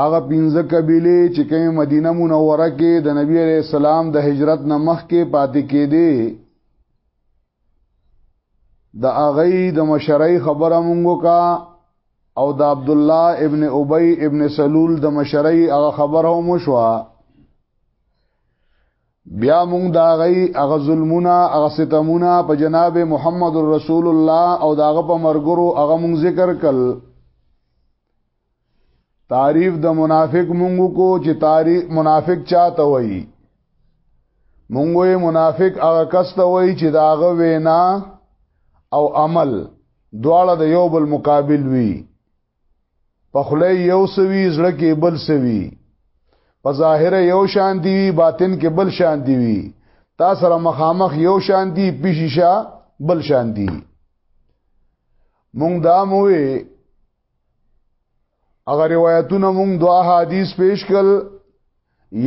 هغه پنځه قبيله چې کوم مدینه منوره کې د نبی عليه السلام د هجرت نه مخکې پاتې کېدې د اغی د مشرۍ خبره مونږ کا او د عبد الله ابن ابي ابن سلول د مشرۍ هغه خبره مو شوه بیا مونږ دا غي اغه ظلمونه اغه ستمونه په جناب محمد رسول الله او داغه په مرګرو اغه مونږ ذکر کل تعریف د منافق مونږ کو چې تعریف منافق چاته وایي مونږ یې منافق اغه کس ته وایي چې داغه وینا او عمل دواړه د یو بل مقابل وي پخله یو سوي زړه کې بل سوي په ظاهر یو شان دی باطن کې بل شان دی تا سره مخامخ یو شان دی پیشیشا بل شان دی مونږ دا موې اگر روایتونه مونږ دوا حدیث پیش کړ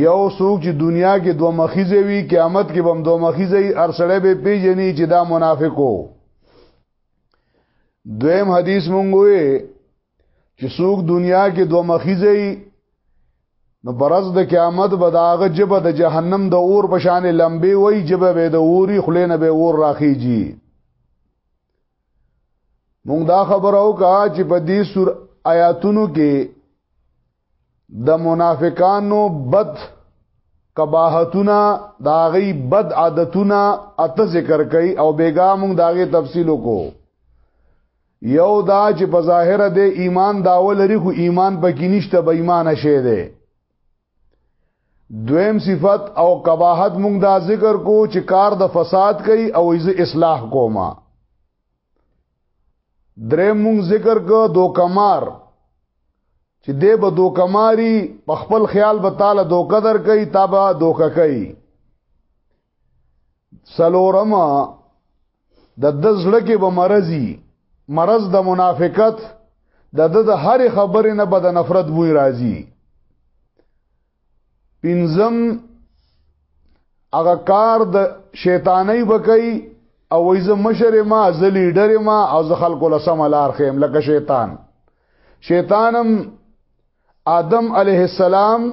یو څوک چې دنیا کې دوه مخیزه وي قیامت کې بم دوه مخیزه ارسړې به پیژني چې دا منافقو دویم حدیث مونږ وې چې څوک دنیا کې دوه مخیزه نو برز د قیامت به داغه جبه د جهنم د اور په شان لمبي وای جبه به د اوري خلینه به اور راخیږي مونږ دا خبر او کا چې په دې سور آیاتونو کې د منافقانو بد قباحتونه داغي بد عادتونه اته ذکر کوي او بیګا موږ داغي تفصیل کو یو دا چې په ظاهر د ایمان داول لري خو ایمان پکې نشته به ایمان شه دی دویم صفت او قباحت موږ دا ذکر کو چې کار د فساد کوي او ایز اصلاح کوما درې مونږ ذکر کو دوکمار چې دې به دوکماري په خپل خیال به تعالی دوکه در کوي تابا دوکه کوي سلورم د دزړه کې به مرضی مرض د منافقت د د هر خبرې نه به د نفرت بوی راځي پنځم هغه کار د شیطانۍ بکئی او ایزه مشر ما زه لیډر ما او زه خلکو له سم لار خیم لکه شیطان شیطانم آدم علیه السلام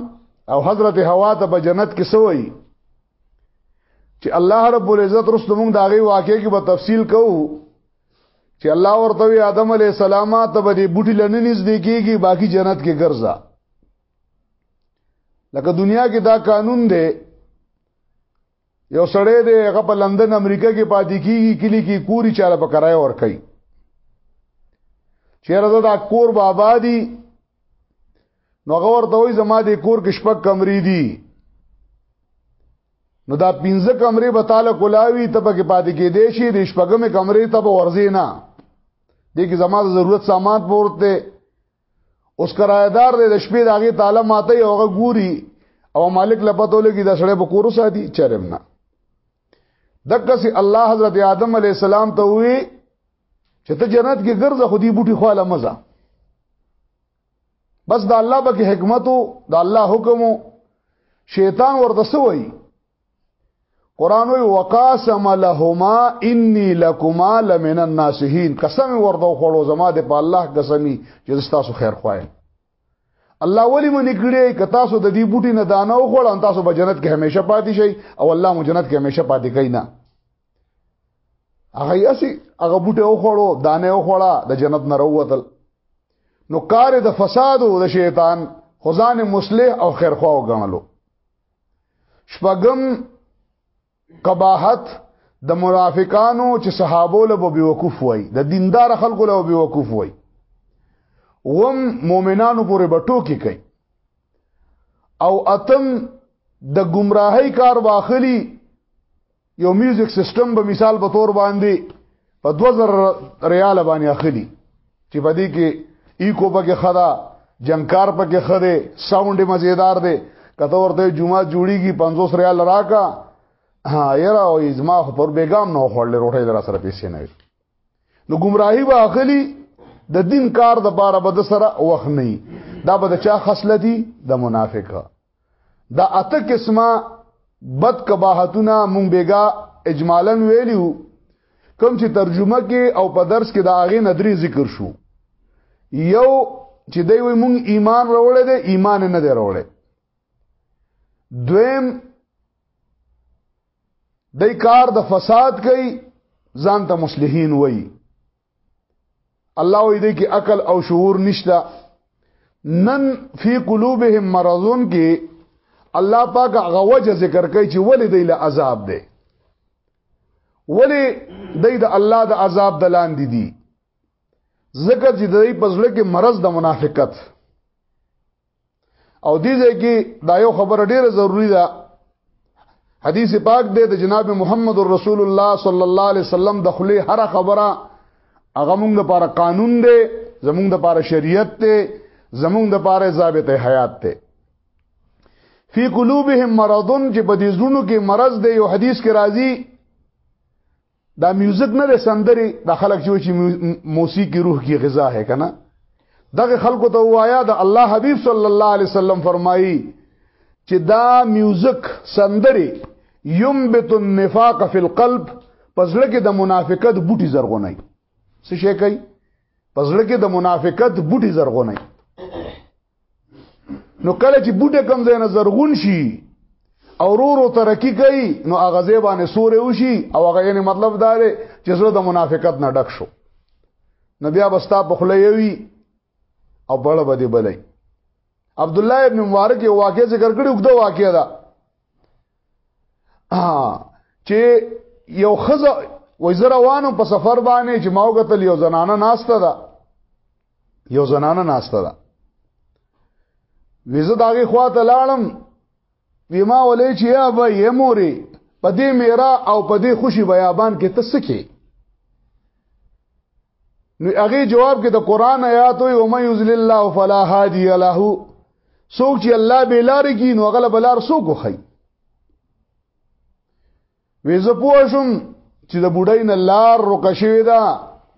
او حضرت حوا ته په جنت کې سوئی چې الله رب العزت رسول موږ داغي واقعې کې به تفصیل کوو چې الله ورته وی آدم علی السلام ته به دې بوټي لننیز دی کیږي باقی جنت کې ګرځا لکه دنیا کې دا قانون دی یو سړی دی هغه په لندن امریکا کې پاتې کیږي کلی کې کوری چاله په کرای ور کوي چیرې دا کور بابا دی نو هغه ورته وي زما د کور کې شپږ کمرې دي نو دا پنځه کمرې به تعالی کولاوي ته پکې پاتې کې دی شي د شپږمې کمرې ته به ورځې نه دې کې زما د ضرورت سامان پورته اوس کرایدار د شپې داغه تعالی ماته یوغه ګوري او مالک لپته لګي د سړې بکورو ساتي چرم نه دغه سي الله حضرت آدم علی السلام ته وی چې ته جنت کې ګرځه خو دې بوټي خواله مزه بس د الله بګي حکمت او د الله حکم شیطان ورته سوی قران وی وقاسم لهما انی لکما لمن الناسین قسم ورته خوړو زما د په الله قسمی چې تاسو خیر خوایم الله ولی مونږ نکړي ک تاسو د دې بوټي نه دانه او خوړ تاسو په جنت کې همیشه پاتې شئ او الله مو جنت کې همیشه پاتې کوي نه هغه اسی هغه بوټي او خوړو دانه او خوړه د جنت نه وروتل نو کار د فساد او د شیطان خدان مصلح او خیرخوا وګڼلو شپغم قباحت د منافقانو چې صحابو له بي وقوف وای د دیندار خلکو له بي وقوف وای وم مؤمنانو پورې بټو کې کوي او اتم د گمراهی کار واخلی یو میوزیک سیستم به مثال په تور باندې په 2000 ریال باندې اخلي چې په دې کې ایکو پکې خدا جنکار پکې خده ساوند مزیدار دی کته ورته جمعه جوړیږي 500 ریال راکا ها یرا او ازما خو پر بیګام نو خړل روټه در سره پیسې نه وي نو گمراهي به اخلي د دین کار د بار بد سره وخت نه دا به د چا خصلتي د منافقه دا اته قسمه بد کباحتونه مونږ بیګا اجمالا ویلیو کوم چې ترجمه کې او په درس کې دا هغه ندري ذکر شو یو چې دوی وي مونږ ایمان راوړل دي ایمان نه دی راوړل دویم دای کار د فساد کوي ځان ته مصلحین وای الله وې دې کې عقل او شعور نشته نن فی قلوبهم مرضون کې الله پاک هغه وجه ذکر کوي چې ولې دی له عذاب دی ولې دی د الله د عذاب د لاندې دي ذکر چې د دې پزړه کې مرض د منافقت او دې ځای کې دا یو خبره ډیره ضروری ده حدیث پاک دی د جناب محمد رسول الله صلی الله علیه وسلم د خلی هر خبره هغه موږ لپاره قانون دی زموږ لپاره شریعت دی زموږ لپاره ضابط حیات دی فی قلوبهم مرضون چې په دې زړونو کې مرض دی یو حدیث کې راځي دا میوزیک نه سندري د خلک چې چې موسیقي روح کی غذا ہے کنه دغه خلکو ته وایا د الله حبیب صلی الله علیه وسلم فرمایي چې دا میوزیک سندري ينبت النفاق فی القلب پزړه کې د منافقت بوټي زرغونای څه شي کوي پزړه کې د منافقت بوټي زرغونای نو کله چې بوټه کم ځای نه زرغون شي او رورو ترقی کوي نو هغه ځای باندې سورې وشي او هغه یې مطلب دا دی چې زړه د منافقت نه ډک شو نو بیا بستا په خله یوي او بړه بده بلې عبد الله ابن مبارک یو واقعي ذکر کړی وګدا واقعي دا چې یو خزه وای زروانو په سفر باندې چې ماوګتل یو زنانه ناشته ده یو زنانه ناشته ده ویزه داغه خواته لاړم ویما ولې چې یا به یې موري په دې میرا او په دې خوشي بیابان کې تسکه نو هغه جواب کې د قران آیات او مې یذل الله فلا هادی له سوک چې الله به لار کې نو غل بلار سوک خو وې زه پوه شوم چې د بډای نه لار روکه شوې ده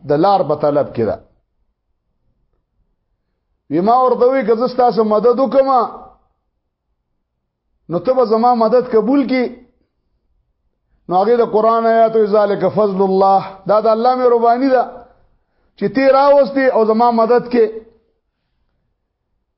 د لار په طلب کې ده وی ما ورته وی که زستا سم مدد وکما نو ته به زما مدد قبول کی نو هغه د قران آیاتو ذالک فضل الله دا د الله مې ربانی ده چې تی راوستي او زما مدد کې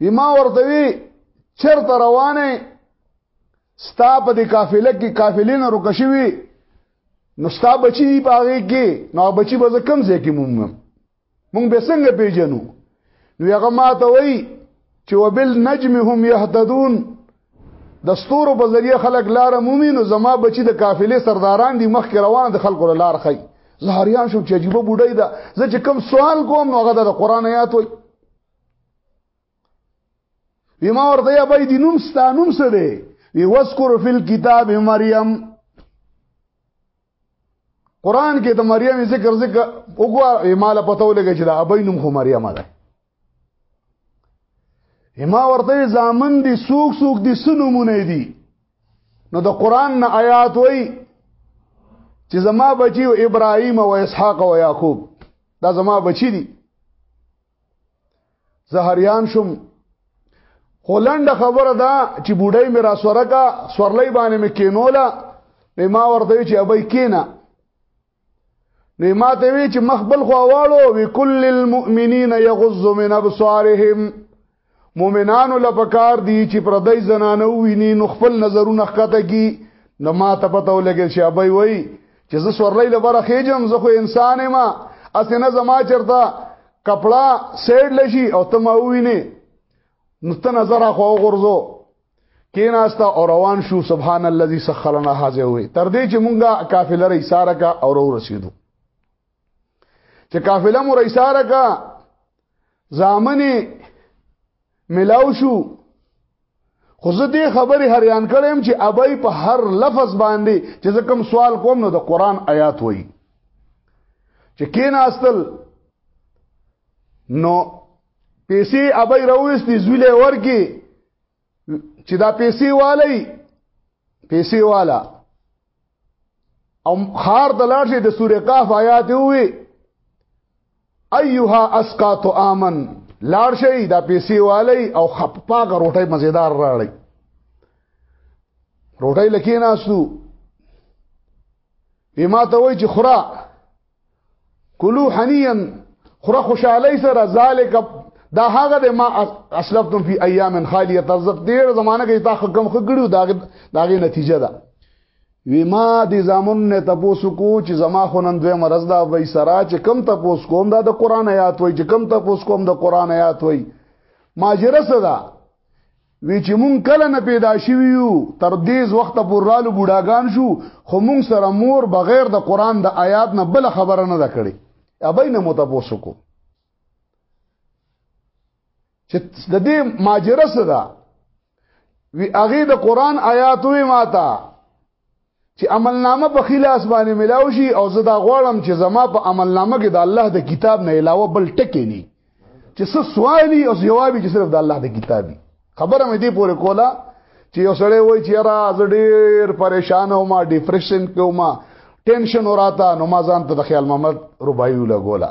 بما ورته وی چرته روانه ستا په دې قافله کې قافلین رکشوي نو ستا بچی دی پاغه کې نو بچی به کم ځای کې مونږ مونږ به څنګه پیژنو نو هغه ما ته وای چې وبال نجم هم يهتدون د ستورو په ذریعہ خلک لار مومي نو زما بچي د قافلې سرداران دي مخ کې روان د خلکو لار خي زهریان شو چې عجیب بډای دا زه چې کوم سوال کوم نو هغه د قران آیات وي بما ورته یا بای دینوم ستانوم سره وی وذکر فی الكتاب مریم قران کې د مریم ذکر ذکر وګوره ایمال پته ولګی چې دا ابینم خو مریم ده اما ورته زامن دي سوق سوق دي سنمونه دي نو د قران نه آیات وای چې زما بچي او ابراهيم او اسحاق او يعقوب دا زما بچي دي زهریان شم خولند خبره ده چې بوډۍ مې را سوره کا سورلۍ باندې مې کینوله نو ما ورته چې ابي کینا نو ما ته وی چې مخبل خو واړو وکل المؤمنین یغض من ابصارهم مؤمنانو لپاره دی چې پردای زنانه ویني نو خپل نظرونه ښکته کی نو ما ته پته ولګی چې ابي وای چې زه سورلې لپاره خېجم زه خو انسان ما اسنه زما چرته کپڑا سیډ لشي او ته ما ویني نو ته نظر خو غرزو کیناستا او روان شو سبحان الذي سخرنا هذا وي تر دې چې مونږه قافله رې سارکا او رو رسیدو چې قافله مو رئیساره کا زامنې ملاو شو خو زه دې خبرې هریان کړم چې ابای په هر لفظ باندې چې زه کوم سوال کوم نو د قران آیات وای چې کین اصل نو پیسې ابای راوېستې زویلې ورکی چې دا پیسې والی پیسې والا او خار د لاړ شي د سورې قاف آیات وي ايها اسقاط امن لاړ شي دا پیسې والی او خپ پاګه روټي مزیدار راړي روټي لکیناسو بما ته وای چې خورا کلو حنیان خره خوشاله سره ذالک دا هغه د ما اسلفتم فی ایام خالیه ترزق دیر زمانہ کې تا حکم خګړو دا داغه نتیجه ده وی ما د زامن نه تاسو کو چې زما خونن دوی مرز دا وای سرا چې کم تاسو کوم دا د قران آیات وای چې کم تاسو کوم د قران آیات وای ماجره صدا وی چې مونږ کله نه پیدا شوی یو تر دې وخت پورې رالو بوډاګان شو خو مونږ سره مور بغیر د قران د آیات نه بل خبره نه کړې ابای نه متپوسو کو چې د دې ماجره سره وی هغه د قران آیات وی ماته چې عملنامه په خلاص باندې ملاو شي او زه دا غواړم چې زما په عملنامه کې د الله د کتاب نه علاوه بل ټکی نه چې څه سوالي او جوابي چې صرف د الله د کتابي خبره مې دې پورې کوله چې یو سړی وای چې را زه ډېر پریشان او ما ډیپریشن کې او ما ټینشن وراته نو ما ځان ته د خیال محمد رباعي لګولا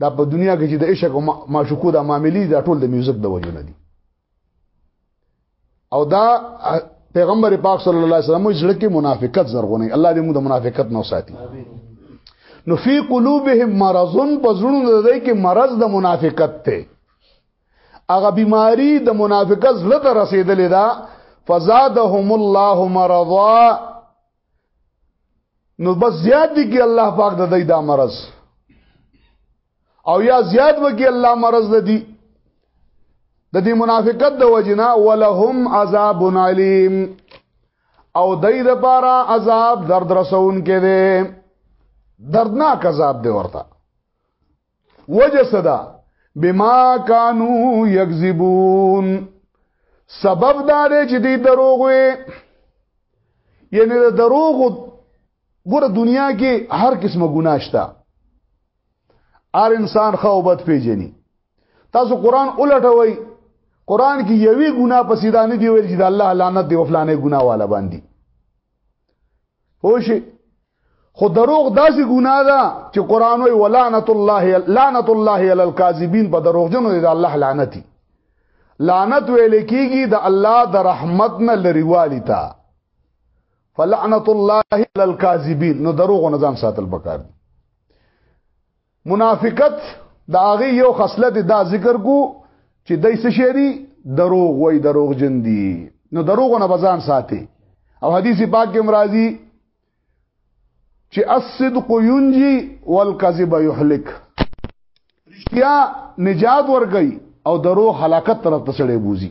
دا په دنیا کې چې د عشق او معشوقو د معاملې دا ټول د میوزیک د وجو نه دي او دا پیغمبر پاک صلی الله علیه وسلم زړه کې منافقت زرغونه الله دې موږ د منافقت نو ساتي نو فی قلوبهم مرض پزړونو د دې کې مرض د منافقت ته هغه بیماری د منافقت زړه ته رسیدلې ده فزادهم الله مرضا نو بس زیات دي کې الله پاک د دې دا مرز او یا زیات وکي الله مرز لدی د دې منافقت د وجنا ولهم عذاب علیم او دای د پاره عذاب درد رسون کې دي دردناک عذاب دی ورته وجه صدا بما کانو یکذبون سبب دا دی چې دی دروغ وي یعنی د دروغ ګوره دنیا کې هر قسمه ګناه شته هر انسان خو بد پیژني تاسو قران الټوي قران کې یوې ګناه پسې دانه دی ویل چې د الله لعنت دی وفلانې ګناه والا باندې هوشي خو دروغ داسې ګناه ده چې قران وی ولعنت الله لعنت الله علی الکاذبین په دروغجنو دی الله لعنتی لعنت ویل کیږي د الله د رحمت نه لریوالی تا فلعنت الله علی الکاذبین نو دروغ نه ځان ساتل پکار منافقت د هغه یو خصلت دا ذکر کو چې دای څه شي دي دروغ وای دروغ جن دي نو دروغ نه بزان ساتي او حدیث پاک کې مرাজি چې الصدق ينجي والكذب يهلك رښتیا نجات ورګي او دروغ هلاکت طرف ته سړې بوزي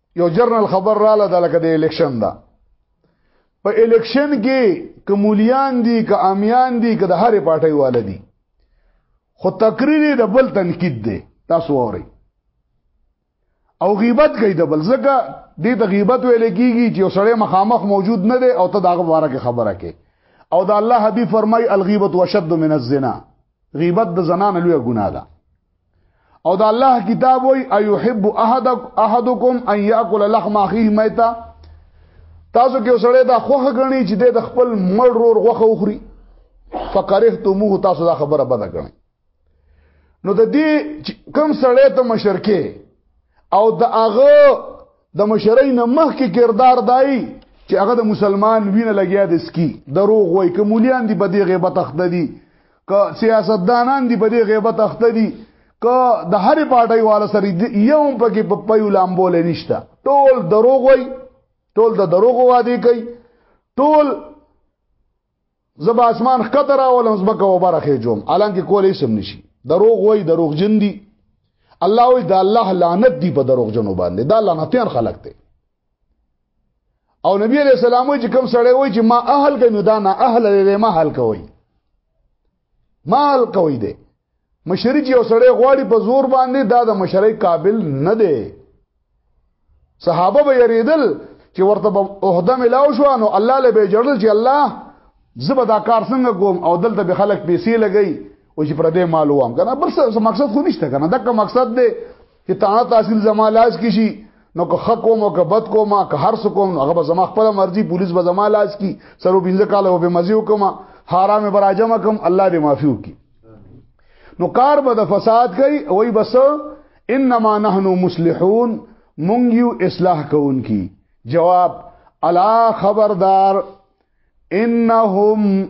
یو جرنل خبر رااله د لکه د الیکشن دا په الیکشن کې کمولیان دي که امیان دي که د هرې پارټۍ والا دي خو تقریر د بل تنقید دی تاسو اورئ او غیبت کوي د بل ځکه دې ته غیبت ویل کیږي چې سړی مخامخ موجود نه دی او ته داغه باره کې خبره کې او دا الله حبیب فرمای الغیبت وشد من الزنا غیبت د زنان لوی ګناه ده او دا الله کتاب وای ايحب احدک احدکم ان ياكل لحم اخيه ميتا تاسو کې وسړی دا خوخه غني چې د خپل مړ رور غوخه وخوري فقرهتموه تاسو دا خبره بده کړئ نو د دې کم سړی ته مشرکه او د هغه د مشرۍ نه مخکې کردار دای چې هغه د مسلمان وینه لګیا د سکی دروغ وای که مولیان دی په دې غیبت اخته دي که سیاستدانان دی په دې غیبت اخته دي که د هر پارټۍ والا سره یو پکې په پیو لامبول نشته ټول دروغ وای ټول د دروغ وادي کوي ټول زبا اسمان خطر اولم زبکه وبرخه جوم الان کې کولې سم نشي دروغ وای دروغ جن دي الله وی دا الله لعنت دی په دروغ جنو باندې دا لعنتيان خلق دی او نبی علیہ السلام وی چې کوم سړی وی چې ما اهل کوي دا نه اهل لري ما حل کوي مال کوي دی مشری چې یو سړی غواړي په زور باندې دا د مشری قابل نه دی صحابه به یریدل چې ورته به عہده ملاو شو نو الله له به جوړل چې الله زبر دا کار څنګه کوم او دلته به خلک پیسې لګي او چې پر دې مال وام کنه بل څه مقصد خو نشته کنه دغه مقصد دی اطاعت حاصل زما لاس کی شي نو که خ کوم او که بد کوم که هر څه کوم هغه به زما خپل مرزي پولیس به زما لاس کی سرو بنځه کاله به مزي وکم حرام براجم کوم الله دې معافي وکي نو کار به د فساد کوي وای بس انما نحن مصلحون مونږ یو اصلاح کوونکی جواب الا خبردار انهم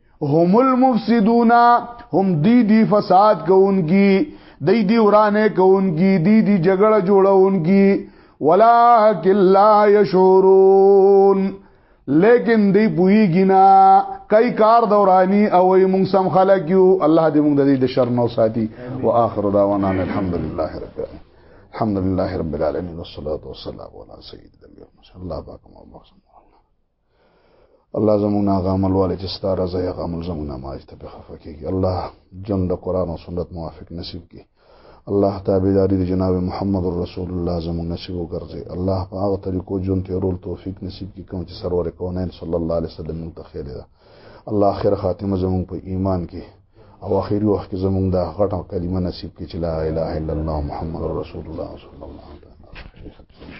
هم المفسدون هم دی دی فساد کوونکی دی دی ورانه کوونکی دی دی جګړه جوړونکی ولکن لا یشعرون لیکن دی پوی گنا کئی کار دورانی او مونږ سم خلق یو الله دې مونږ د دې شر نو ساتي واخر دعوانا الحمدلله رب العالمین الحمدلله رب العالمین والصلاه والسلام علی سیدنا محمد الله پاک محمد الله زموږ نه غامل والي چې ستاره زې غامل زموږ نه ماج ته په خفه کېږي الله جون د قران او سنت موافق نصیب کړي الله تابعداري د جناب محمد رسول الله زموږ نصیب وګرځي الله په هغه طریقو جون ته رول توفیق نصیب کړي کوم چې سرور کونین صلی الله علیه وسلم ته خیر ده الله اخر خاتمه زموږ په ایمان کې او اخر وخت کې زموږ د غټه کلمه نصیب کړي چې لا اله الا الله محمد رسول الله صلی الله علیه وسلم